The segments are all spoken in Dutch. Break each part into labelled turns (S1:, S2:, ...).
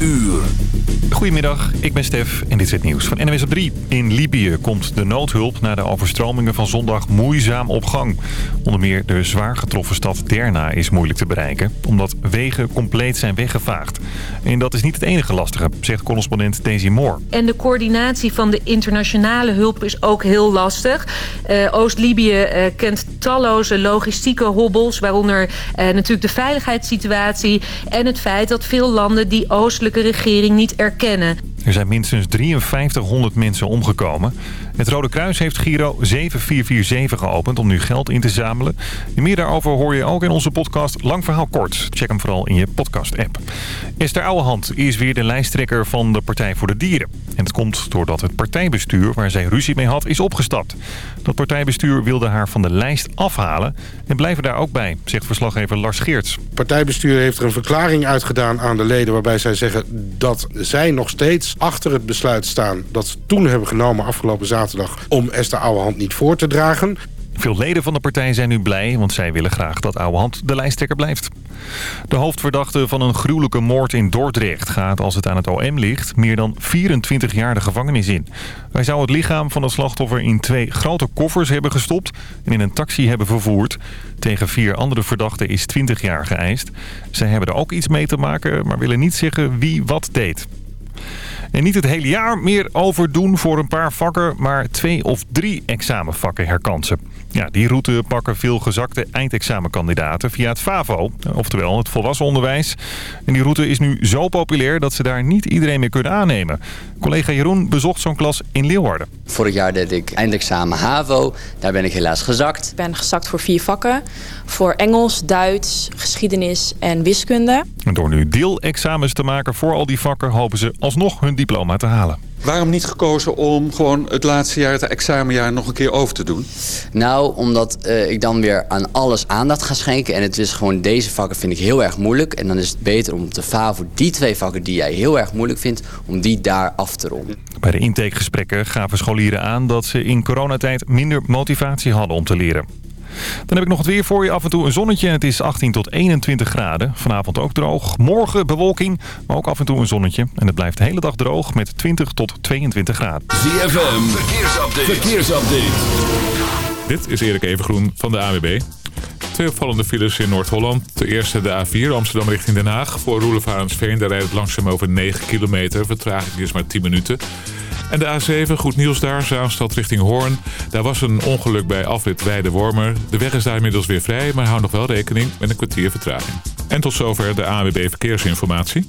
S1: uur.
S2: Goedemiddag, ik ben Stef en dit is het nieuws van NWS op 3. In Libië komt de noodhulp na de overstromingen van zondag moeizaam op gang. Onder meer de zwaar getroffen stad Derna is moeilijk te bereiken... omdat wegen compleet zijn weggevaagd. En dat is niet het enige lastige, zegt correspondent Daisy Moore.
S3: En de coördinatie van de internationale hulp is ook heel lastig. Uh, Oost-Libië uh, kent talloze logistieke hobbels... waaronder uh, natuurlijk de veiligheidssituatie... en het feit dat veel landen die regering niet erkennen.
S2: Er zijn minstens 5300 mensen omgekomen. Het Rode Kruis heeft Giro 7447 geopend om nu geld in te zamelen. meer daarover hoor je ook in onze podcast Lang Verhaal Kort. Check hem vooral in je podcast-app. Esther Ouwehand is weer de lijsttrekker van de Partij voor de Dieren. En het komt doordat het partijbestuur waar zij ruzie mee had is opgestapt. Dat partijbestuur wilde haar van de lijst afhalen en blijven daar ook bij, zegt verslaggever Lars Geerts.
S4: Het partijbestuur heeft er een verklaring uitgedaan aan de leden... waarbij zij zeggen dat zij nog steeds achter het besluit staan... dat ze toen hebben genomen afgelopen zaterdag om Esther Ouwehand niet voor te dragen.
S2: Veel leden van de partij zijn nu blij, want zij willen graag dat Ouwehand de lijsttrekker blijft. De hoofdverdachte van een gruwelijke moord in Dordrecht gaat, als het aan het OM ligt, meer dan 24 jaar de gevangenis in. Hij zou het lichaam van het slachtoffer in twee grote koffers hebben gestopt en in een taxi hebben vervoerd. Tegen vier andere verdachten is 20 jaar geëist. Zij hebben er ook iets mee te maken, maar willen niet zeggen wie wat deed. En niet het hele jaar meer overdoen voor een paar vakken, maar twee of drie examenvakken herkansen. Ja, die route pakken veel gezakte eindexamenkandidaten via het FAVO, oftewel het volwassen onderwijs. En die route is nu zo populair dat ze daar niet iedereen meer kunnen aannemen. Collega Jeroen bezocht zo'n klas in Leeuwarden.
S5: Vorig jaar deed ik eindexamen HAVO, daar ben ik helaas gezakt.
S6: Ik ben gezakt voor vier vakken, voor Engels, Duits, geschiedenis en wiskunde.
S2: En door nu deelexamens te maken voor al die vakken hopen ze alsnog hun diploma te halen.
S7: Waarom niet gekozen om gewoon het laatste jaar, het examenjaar, nog een keer over te doen?
S5: Nou, omdat uh, ik dan weer aan alles aandacht ga schenken. En het is gewoon, deze vakken vind ik heel erg moeilijk. En dan is het beter om te voor die twee vakken die jij heel erg moeilijk vindt, om die daar af te ronden.
S2: Bij de intakegesprekken gaven scholieren aan dat ze in coronatijd minder motivatie hadden om te leren. Dan heb ik nog het weer voor je. Af en toe een zonnetje. Het is 18 tot 21 graden. Vanavond ook droog. Morgen bewolking, maar ook af en toe een zonnetje. En het blijft de hele dag droog met 20 tot 22 graden.
S1: ZFM, verkeersupdate. verkeersupdate.
S8: Dit is Erik Evengroen van de AWB. Twee opvallende files in Noord-Holland. De eerste de A4 Amsterdam richting Den Haag. Voor Roelevarensveen, daar rijdt het langzaam over 9 kilometer. Vertraging is maar 10 minuten. En de A7, goed nieuws daar, Zaanstad richting Hoorn. Daar was een ongeluk bij afrit Weide-Wormer. De weg is daar inmiddels weer vrij, maar hou nog wel rekening met een kwartier vertraging. En tot zover de ANWB Verkeersinformatie.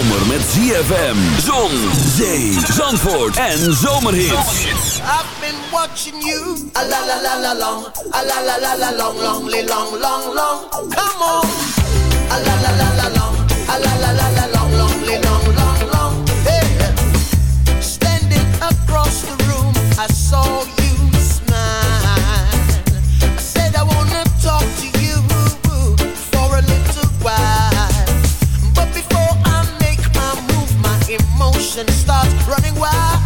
S1: Zomer met ZFM, zon, zee, zandvoort en zomerhits.
S9: I've been watching you, a la la la la long, a la la la la long, long, long, long, long. Come on, a la la la la long, a la la la la long, long, long, long, long. Hey, standing across the room, I saw
S10: and it
S11: starts running wild.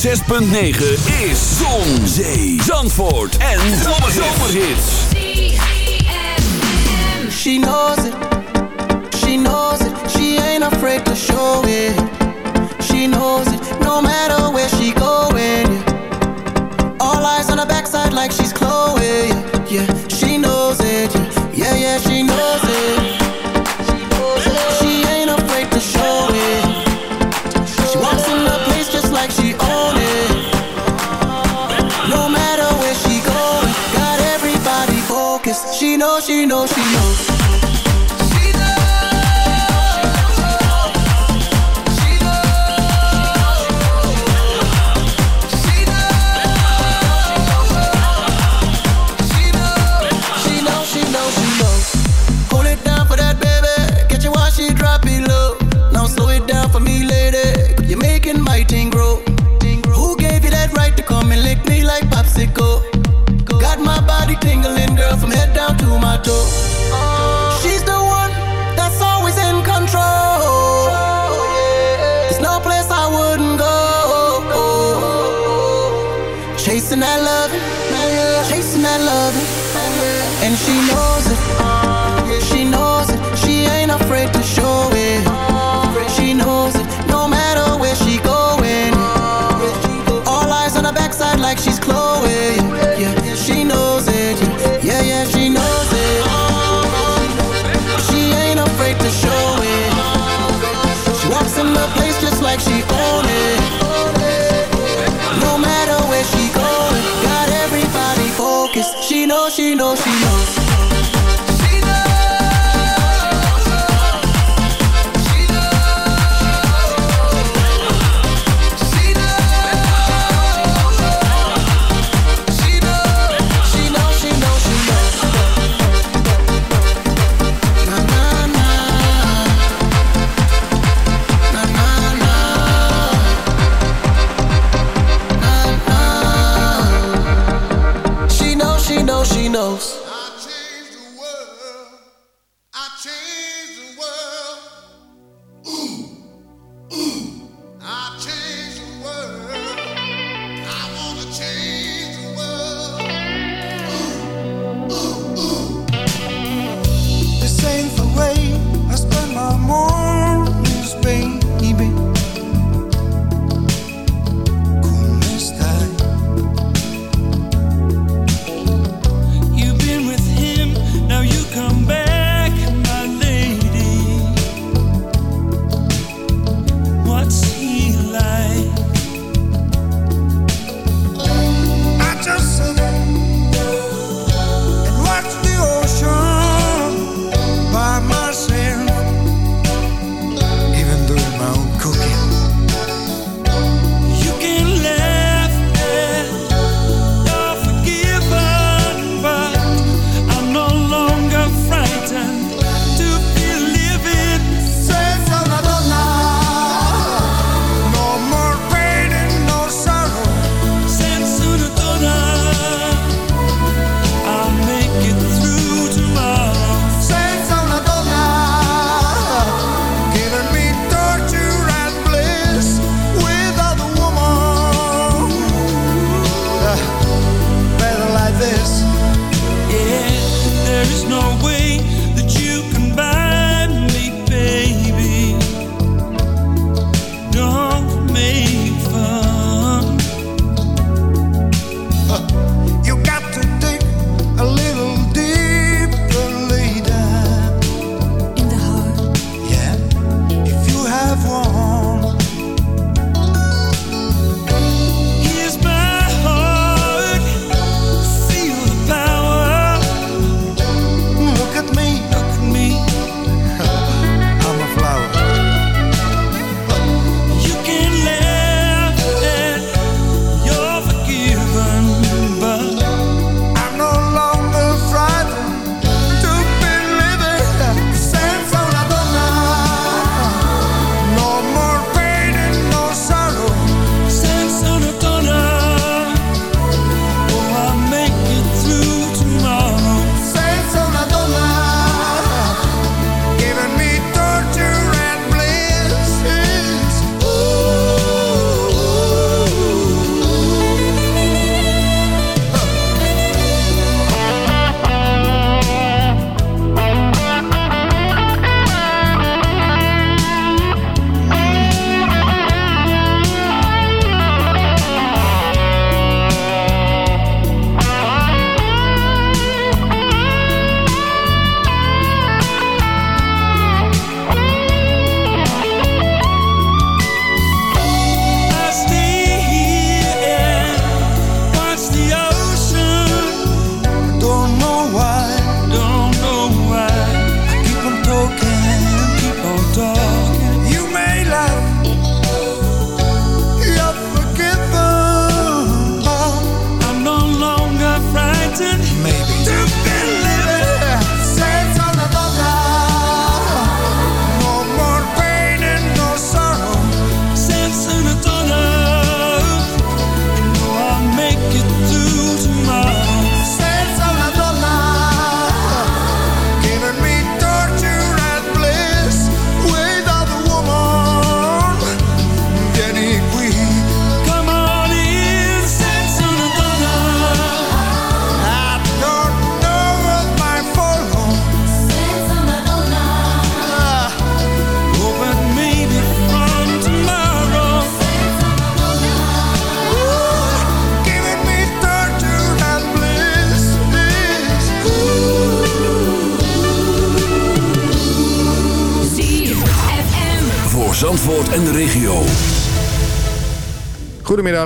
S11: 6.9 is
S1: Zon, Zee, Zandvoort en Zomerhits.
S12: She knows. And she knows it.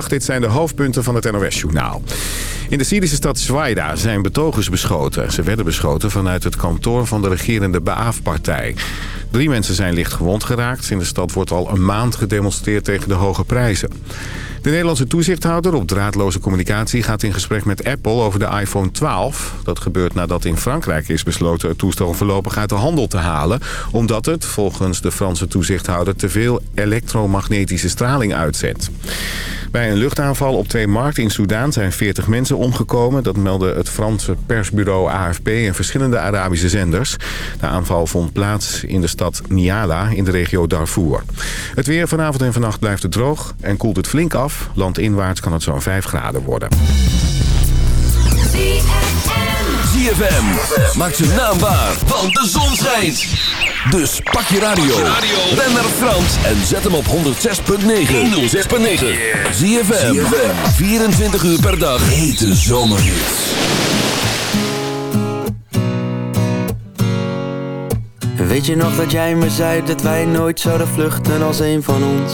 S13: Dit zijn de hoofdpunten van het NOS-journaal. In de Syrische stad Zwaida zijn betogers beschoten. Ze werden beschoten vanuit het kantoor van de regerende Baaf-partij. Drie mensen zijn licht gewond geraakt. In de stad wordt al een maand gedemonstreerd tegen de hoge prijzen. De Nederlandse toezichthouder op draadloze communicatie gaat in gesprek met Apple over de iPhone 12. Dat gebeurt nadat in Frankrijk is besloten het toestel voorlopig uit de handel te halen. Omdat het, volgens de Franse toezichthouder, te veel elektromagnetische straling uitzendt. Bij een luchtaanval op twee markten in Soedan zijn 40 mensen omgekomen. Dat meldde het Franse persbureau AFP en verschillende Arabische zenders. De aanval vond plaats in de stad Niala in de regio Darfur. Het weer vanavond en vannacht blijft het droog en koelt het flink af. Landinwaarts kan het zo'n 5 graden worden.
S1: ZFM maakt zijn naam waar, want de zon schijnt. Dus pak je radio, ren naar Frans en zet hem op 106.9. 106.9. ZFM, 24 uur per dag. Hete zomerhits.
S14: Weet je nog dat jij me zei dat wij nooit zouden vluchten als een van ons?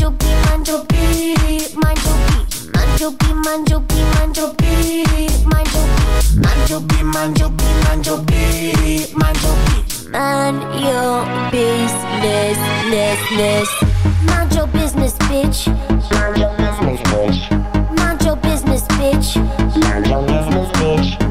S15: manjobi, your business, less, business. Mind your business, bitch. Mind your business, bitch. Mind your business, bitch.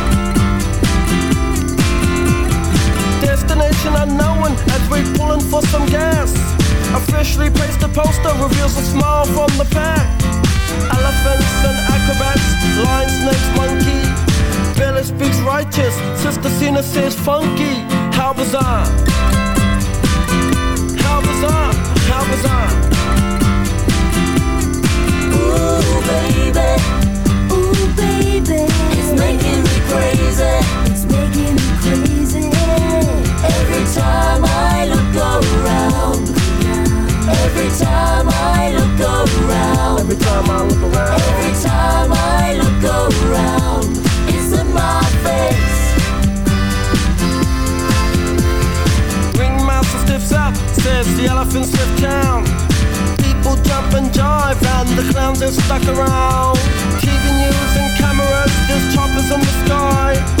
S16: Destination unknown as we're pulling for some gas. Officially placed a poster reveals a smile from the pack. Elephants and acrobats, lion, snakes, monkey. Bella speaks righteous, Sister Cena says funky. How bizarre! How bizarre! How bizarre!
S15: Ooh, baby. Ooh, baby. It's making me crazy. It's making me crazy. Every time I look around. Every time I look around.
S16: Every time I look around.
S15: Every time I look around. It's in my face.
S16: Ringmaster stiffs up, says the elephants left town. People jump and jive, and the clowns are stuck around. TV news and cameras, there's choppers in the sky.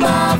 S15: My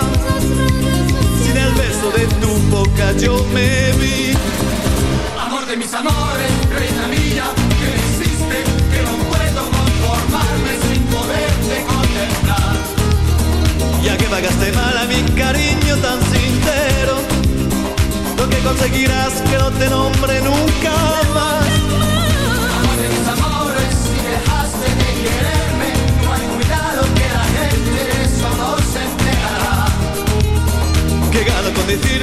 S17: de tu boca yo me vi.
S18: Amor de mis amores, reina mía, que me hiciste, que no puedo conformarme sin poderte contemplar.
S17: Ya que pagaste mal a mi cariño tan sincero, lo que conseguirás que no te nombre nunca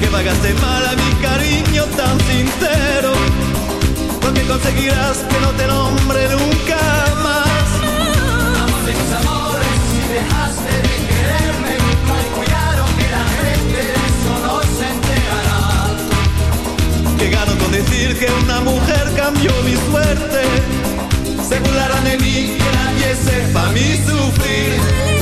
S18: que
S17: pagaste mal a mi cariño tan sincero, lo que conseguirás que no te nombre nunca más.
S18: Amor de mis amores, si dejaste de quererme, cuidado que la gente de eso no se enterará.
S17: Que gano con decir que una mujer cambió mi suerte. Se burlarán de mí, que nadie sepa mi sufrir.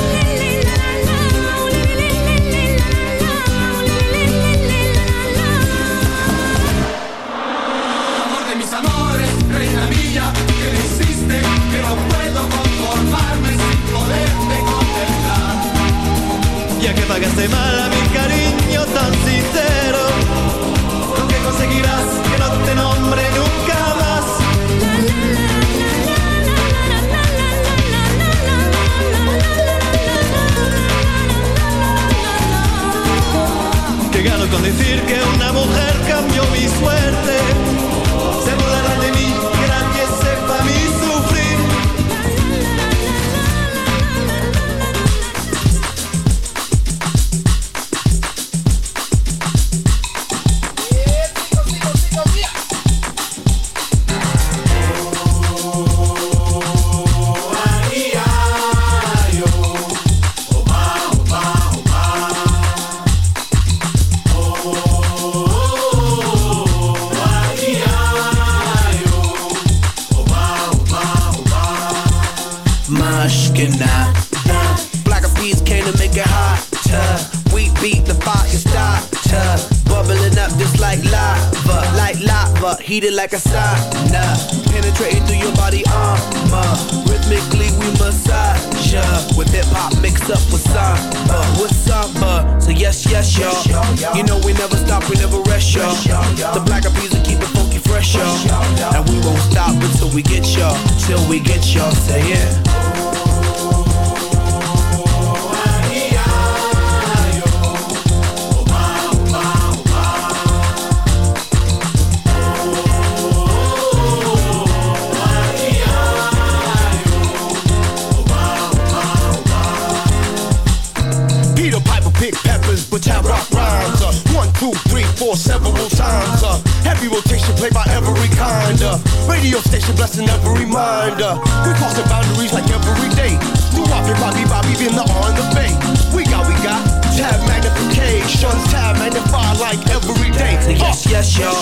S9: Heavy rotation played by every kind. Uh, radio station blessing every mind. Uh, we crossing boundaries like every day. New Bobby, Bobby, Bobby, been the on the bay. We got, we got tab magnification, tab magnify like every day.
S18: Yes, yes, y'all.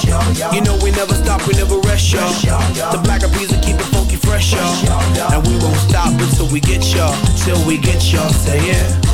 S18: You know we never stop, we never rest, y'all. The black bees will keep it funky fresh, y'all. And we won't stop until we get y'all, till we get y'all. Say yeah.